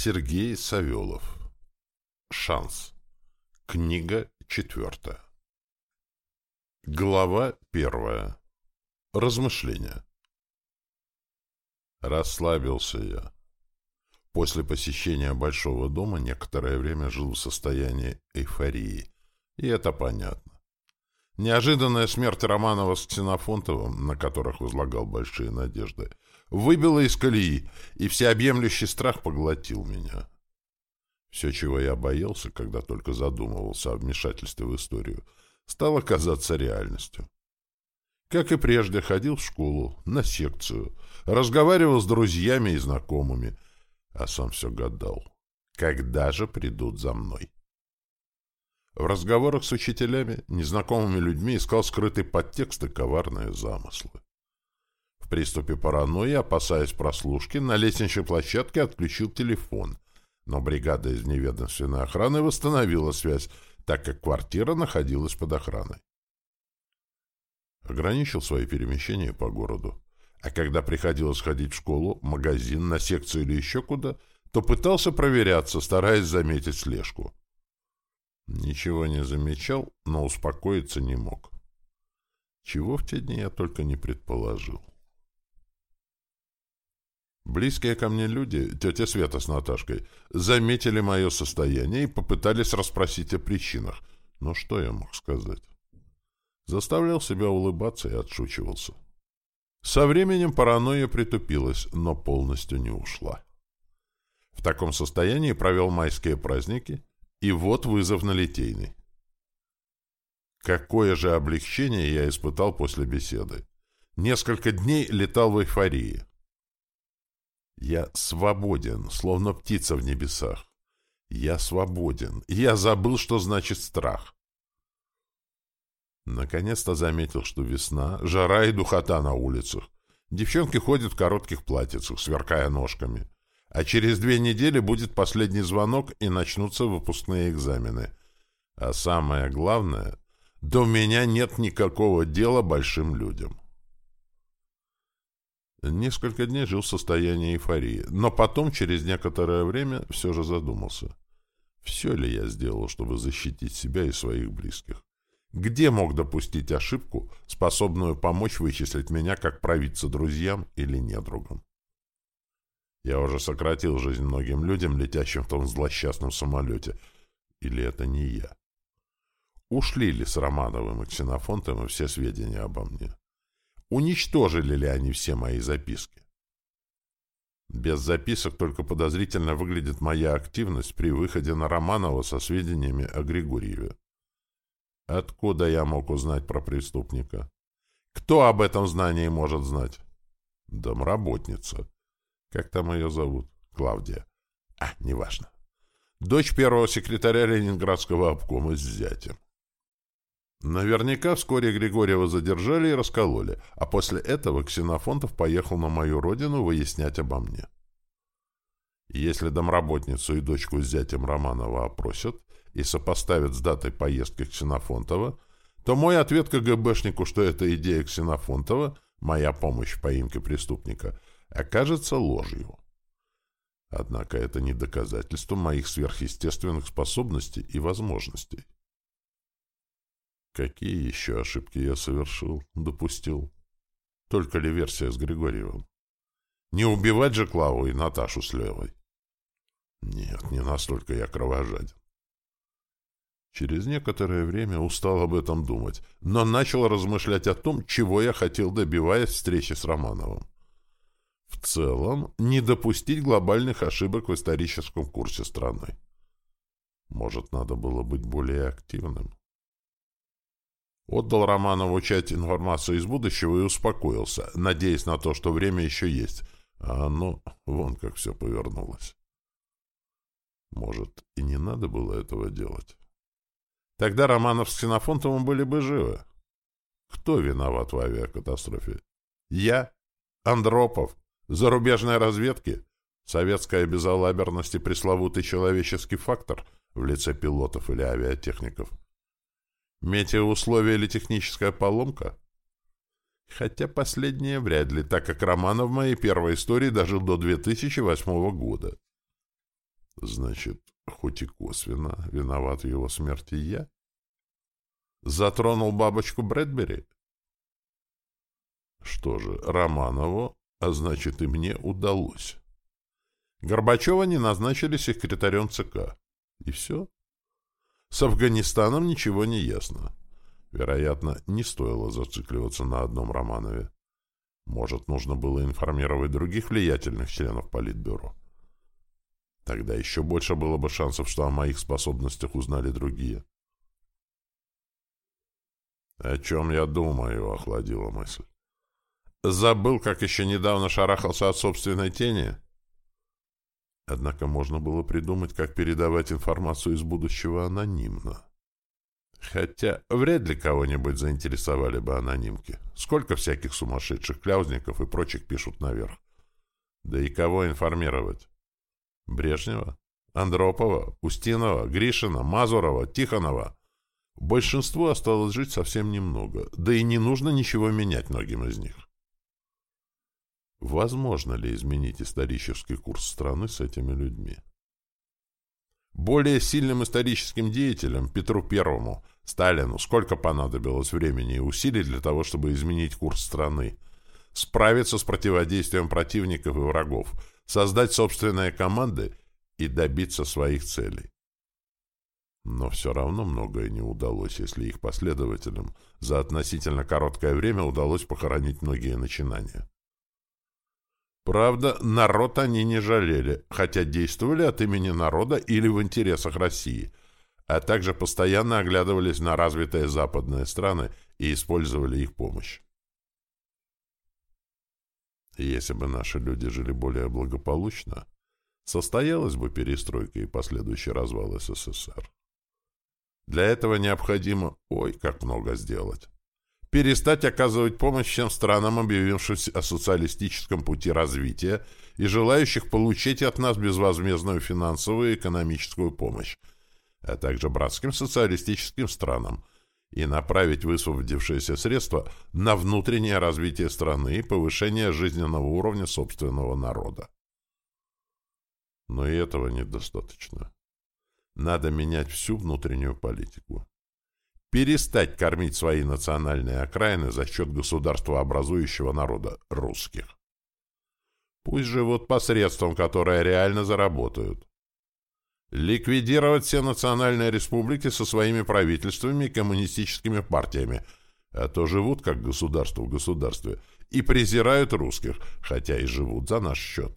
Сергей Савелов. Шанс. Книга четвертая. Глава первая. Размышления. Расслабился я. После посещения Большого дома некоторое время жил в состоянии эйфории. И это понятно. Неожиданная смерть Романова с Ксенофонтовым, на которых возлагал большие надежды, выбило из колеи, и всеобъемлющий страх поглотил меня. Все, чего я боялся, когда только задумывался о вмешательстве в историю, стало казаться реальностью. Как и прежде, ходил в школу, на секцию, разговаривал с друзьями и знакомыми, а сам все гадал, когда же придут за мной. В разговорах с учителями, незнакомыми людьми искал скрытый подтекст и коварные замыслы. В приступе паранойи, опасаясь прослушки, на лестничной площадке отключил телефон, но бригада из неведомственной охраны восстановила связь, так как квартира находилась под охраной. Ограничил свои перемещения по городу. А когда приходилось ходить в школу, магазин, на секцию или еще куда, то пытался проверяться, стараясь заметить слежку. Ничего не замечал, но успокоиться не мог. Чего в те дни я только не предположил. Близкие ко мне люди, тетя Света с Наташкой, заметили мое состояние и попытались расспросить о причинах. Но что я мог сказать? Заставлял себя улыбаться и отшучивался. Со временем паранойя притупилась, но полностью не ушла. В таком состоянии провел майские праздники, и вот вызов на Литейный. Какое же облегчение я испытал после беседы. Несколько дней летал в эйфории. Я свободен, словно птица в небесах. Я свободен. Я забыл, что значит страх. Наконец-то заметил, что весна, жара и духота на улицах. Девчонки ходят в коротких платьицах, сверкая ножками. А через две недели будет последний звонок, и начнутся выпускные экзамены. А самое главное, до меня нет никакого дела большим людям. Несколько дней жил в состоянии эйфории, но потом, через некоторое время, все же задумался. Все ли я сделал, чтобы защитить себя и своих близких? Где мог допустить ошибку, способную помочь вычислить меня как провидца друзьям или недругам? Я уже сократил жизнь многим людям, летящим в том злосчастном самолете. Или это не я? Ушли ли с Романовым и Ксенофонтом все сведения обо мне? Уничтожили ли они все мои записки? Без записок только подозрительно выглядит моя активность при выходе на Романова со сведениями о Григорьеве. Откуда я мог узнать про преступника? Кто об этом знании может знать? Домработница. Как там ее зовут? Клавдия. А, неважно. Дочь первого секретаря Ленинградского обкома с зятем. Наверняка вскоре Григорьева задержали и раскололи, а после этого Ксенофонтов поехал на мою родину выяснять обо мне. Если домработницу и дочку с зятем Романова опросят и сопоставят с датой поездки Ксенофонтова, то мой ответ КГБшнику, что это идея Ксенофонтова, моя помощь в поимке преступника, окажется ложью. Однако это не доказательство моих сверхъестественных способностей и возможностей. Какие еще ошибки я совершил, допустил? Только ли версия с Григорьевым? Не убивать же Клаву и Наташу с Левой? Нет, не настолько я кровожаден. Через некоторое время устал об этом думать, но начал размышлять о том, чего я хотел, добиваясь встречи с Романовым. В целом, не допустить глобальных ошибок в историческом курсе страны. Может, надо было быть более активным? Отдал Романову часть информации из будущего и успокоился, надеясь на то, что время еще есть. А оно, вон как все повернулось. Может, и не надо было этого делать? Тогда Романов с Ксенофонтовым были бы живы. Кто виноват в авиакатастрофе? Я? Андропов? Зарубежной разведки? Советская безалаберность и пресловутый человеческий фактор в лице пилотов или авиатехников? Метеоусловия или техническая поломка? Хотя последнее вряд ли, так как Романов в моей первой истории дожил до 2008 года. Значит, хоть и косвенно виноват в его смерти я? Затронул бабочку Брэдбери? Что же, Романову, а значит и мне, удалось. Горбачева не назначили секретарем ЦК. И все. С Афганистаном ничего не ясно. Вероятно, не стоило зацикливаться на одном Романове. Может, нужно было информировать других влиятельных членов Политбюро. Тогда еще больше было бы шансов, что о моих способностях узнали другие. «О чем я думаю?» — охладила мысль. «Забыл, как еще недавно шарахался от собственной тени?» Однако можно было придумать, как передавать информацию из будущего анонимно. Хотя вряд ли кого-нибудь заинтересовали бы анонимки. Сколько всяких сумасшедших кляузников и прочих пишут наверх. Да и кого информировать? Брежнева? Андропова? Устинова? Гришина? Мазурова? Тихонова? Большинству осталось жить совсем немного, да и не нужно ничего менять многим из них. Возможно ли изменить исторический курс страны с этими людьми? Более сильным историческим деятелям, Петру Первому, Сталину, сколько понадобилось времени и усилий для того, чтобы изменить курс страны, справиться с противодействием противников и врагов, создать собственные команды и добиться своих целей. Но все равно многое не удалось, если их последователям за относительно короткое время удалось похоронить многие начинания. Правда, народ они не жалели, хотя действовали от имени народа или в интересах России, а также постоянно оглядывались на развитые западные страны и использовали их помощь. Если бы наши люди жили более благополучно, состоялась бы перестройка и последующий развал СССР. Для этого необходимо, ой, как много сделать перестать оказывать помощь всем странам, объявившимся о социалистическом пути развития и желающих получить от нас безвозмездную финансовую и экономическую помощь, а также братским социалистическим странам, и направить высвободившиеся средства на внутреннее развитие страны и повышение жизненного уровня собственного народа. Но и этого недостаточно. Надо менять всю внутреннюю политику перестать кормить свои национальные окраины за счет государства образующего народа русских. Пусть живут посредством, которое реально заработают. Ликвидировать все национальные республики со своими правительствами и коммунистическими партиями, а то живут как государство в государстве и презирают русских, хотя и живут за наш счет.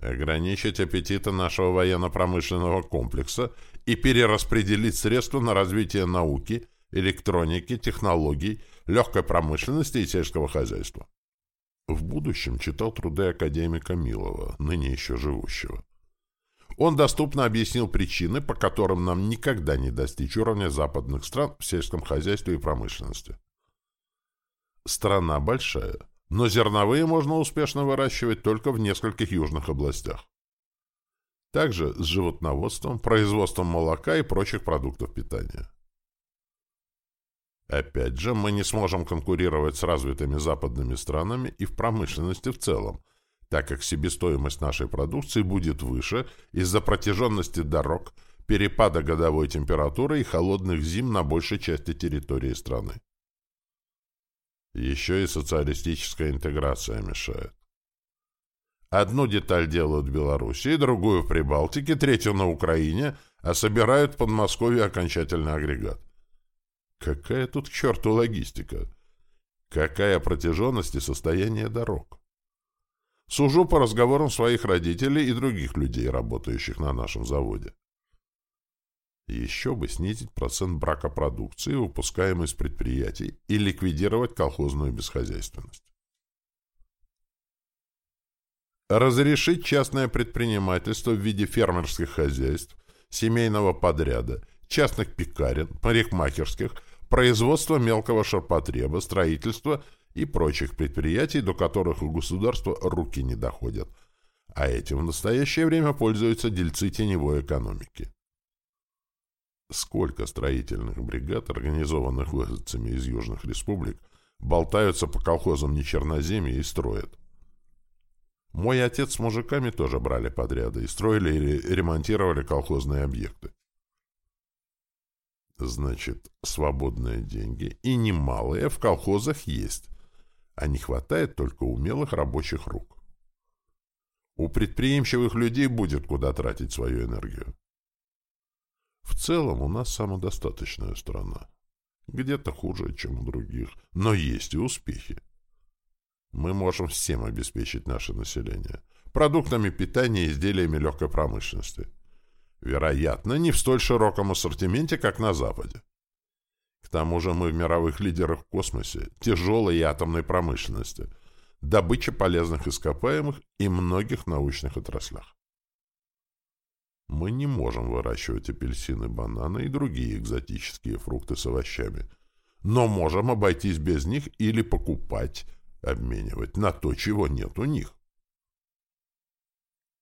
Ограничить аппетиты нашего военно-промышленного комплекса и перераспределить средства на развитие науки, электроники, технологий, легкой промышленности и сельского хозяйства. В будущем читал труды академика Милова, ныне еще живущего. Он доступно объяснил причины, по которым нам никогда не достичь уровня западных стран в сельском хозяйстве и промышленности. Страна большая, но зерновые можно успешно выращивать только в нескольких южных областях. Также с животноводством, производством молока и прочих продуктов питания. Опять же, мы не сможем конкурировать с развитыми западными странами и в промышленности в целом, так как себестоимость нашей продукции будет выше из-за протяженности дорог, перепада годовой температуры и холодных зим на большей части территории страны. Еще и социалистическая интеграция мешает. Одну деталь делают в Белоруссии, другую в Прибалтике, третью на Украине, а собирают в Подмосковье окончательный агрегат. Какая тут к черту логистика? Какая протяженность и состояние дорог? Сужу по разговорам своих родителей и других людей, работающих на нашем заводе. Еще бы снизить процент бракопродукции, выпускаемой из предприятий, и ликвидировать колхозную бесхозяйственность. Разрешить частное предпринимательство в виде фермерских хозяйств, семейного подряда, частных пекарен, парикмахерских, производства мелкого ширпотреба, строительства и прочих предприятий, до которых у государства руки не доходят, а этим в настоящее время пользуются дельцы теневой экономики. Сколько строительных бригад, организованных выходцами из южных республик, болтаются по колхозам нечерноземья и строят? Мой отец с мужиками тоже брали подряды и строили или ремонтировали колхозные объекты. Значит, свободные деньги, и немалые, в колхозах есть, а не хватает только умелых рабочих рук. У предприимчивых людей будет куда тратить свою энергию. Целом у нас самодостаточная страна. Где-то хуже, чем у других, но есть и успехи. Мы можем всем обеспечить наше население. Продуктами питания и изделиями легкой промышленности. Вероятно, не в столь широком ассортименте, как на Западе. К тому же мы в мировых лидерах в космосе, тяжелой и атомной промышленности, добыче полезных ископаемых и многих научных отраслях. Мы не можем выращивать апельсины, бананы и другие экзотические фрукты с овощами, но можем обойтись без них или покупать обменивать на то, чего нет у них.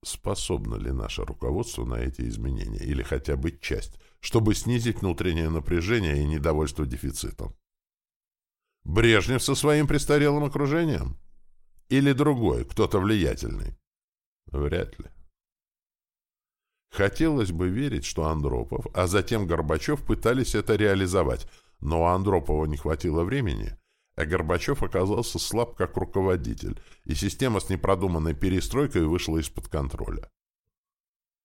Способно ли наше руководство на эти изменения, или хотя бы часть, чтобы снизить внутреннее напряжение и недовольство дефицитом? Брежнев со своим престарелым окружением? Или другой, кто-то влиятельный? Вряд ли. Хотелось бы верить, что Андропов, а затем Горбачев пытались это реализовать, но у Андропова не хватило времени, а Горбачев оказался слаб как руководитель, и система с непродуманной перестройкой вышла из-под контроля.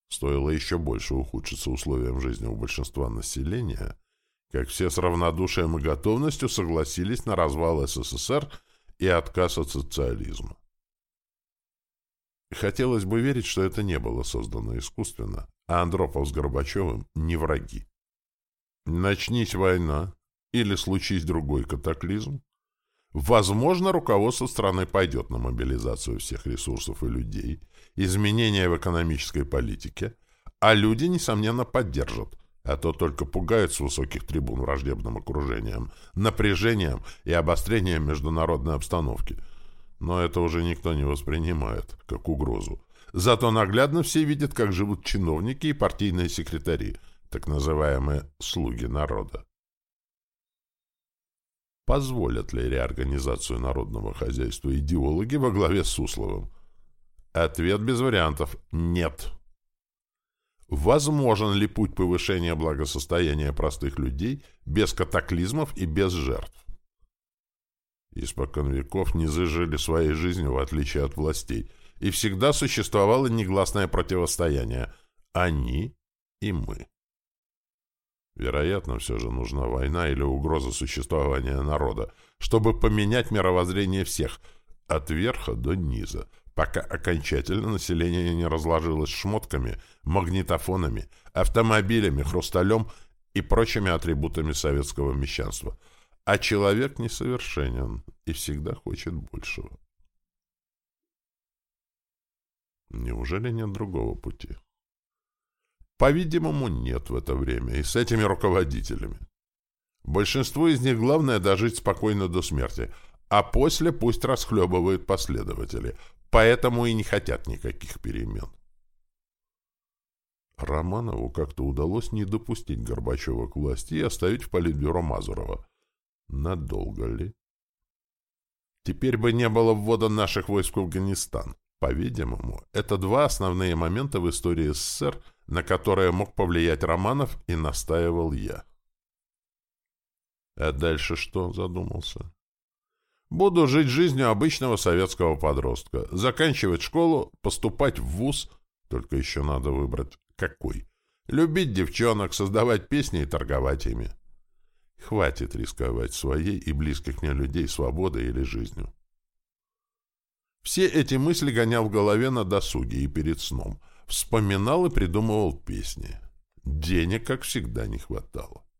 Стоило еще больше ухудшиться условиям жизни у большинства населения, как все с равнодушием и готовностью согласились на развал СССР и отказ от социализма. Хотелось бы верить, что это не было создано искусственно, а Андропов с Горбачевым не враги. Начнись война или случись другой катаклизм, Возможно, руководство страны пойдет на мобилизацию всех ресурсов и людей, изменения в экономической политике, а люди, несомненно, поддержат, а то только пугают с высоких трибун враждебным окружением, напряжением и обострением международной обстановки. Но это уже никто не воспринимает как угрозу. Зато наглядно все видят, как живут чиновники и партийные секретари, так называемые «слуги народа». Позволят ли реорганизацию народного хозяйства идеологи во главе с Сусловым? Ответ без вариантов – нет. Возможен ли путь повышения благосостояния простых людей без катаклизмов и без жертв? Испокон веков не зажили своей жизнью в отличие от властей, и всегда существовало негласное противостояние – они и мы. Вероятно, все же нужна война или угроза существования народа, чтобы поменять мировоззрение всех, от верха до низа, пока окончательно население не разложилось шмотками, магнитофонами, автомобилями, хрусталем и прочими атрибутами советского мещанства. А человек несовершенен и всегда хочет большего. Неужели нет другого пути? По-видимому, нет в это время, и с этими руководителями. Большинству из них главное дожить спокойно до смерти, а после пусть расхлебывают последователи, поэтому и не хотят никаких перемен. Романову как-то удалось не допустить Горбачева к власти и оставить в политбюро Мазурова. Надолго ли? Теперь бы не было ввода наших войск в Афганистан. По-видимому, это два основные момента в истории СССР – на которое мог повлиять Романов, и настаивал я. А дальше что, задумался? Буду жить жизнью обычного советского подростка, заканчивать школу, поступать в вуз, только еще надо выбрать какой. Любить девчонок, создавать песни и торговать ими. Хватит рисковать своей и близких мне людей свободой или жизнью. Все эти мысли гонял в голове на досуге и перед сном — Вспоминал и придумывал песни. Денег, как всегда, не хватало.